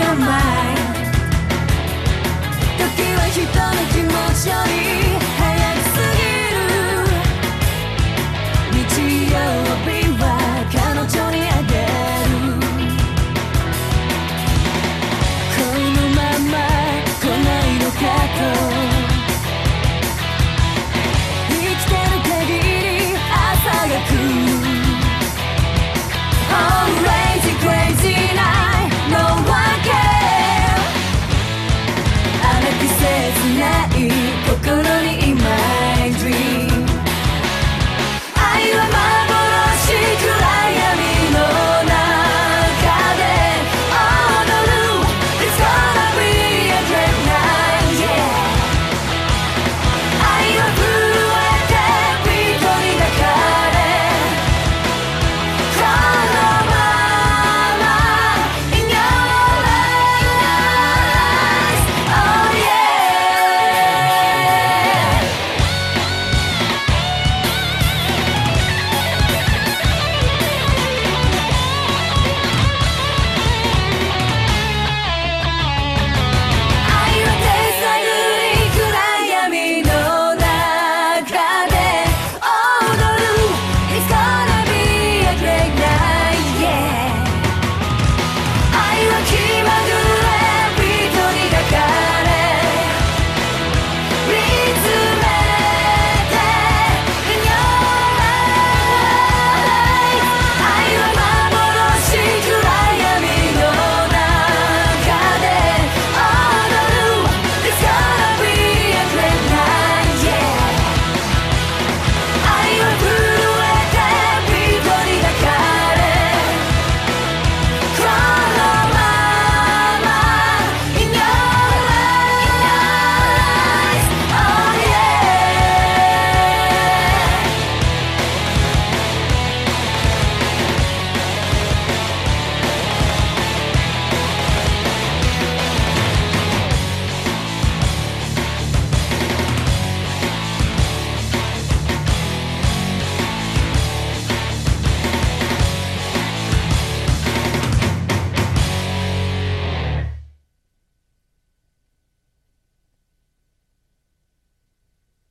your mind.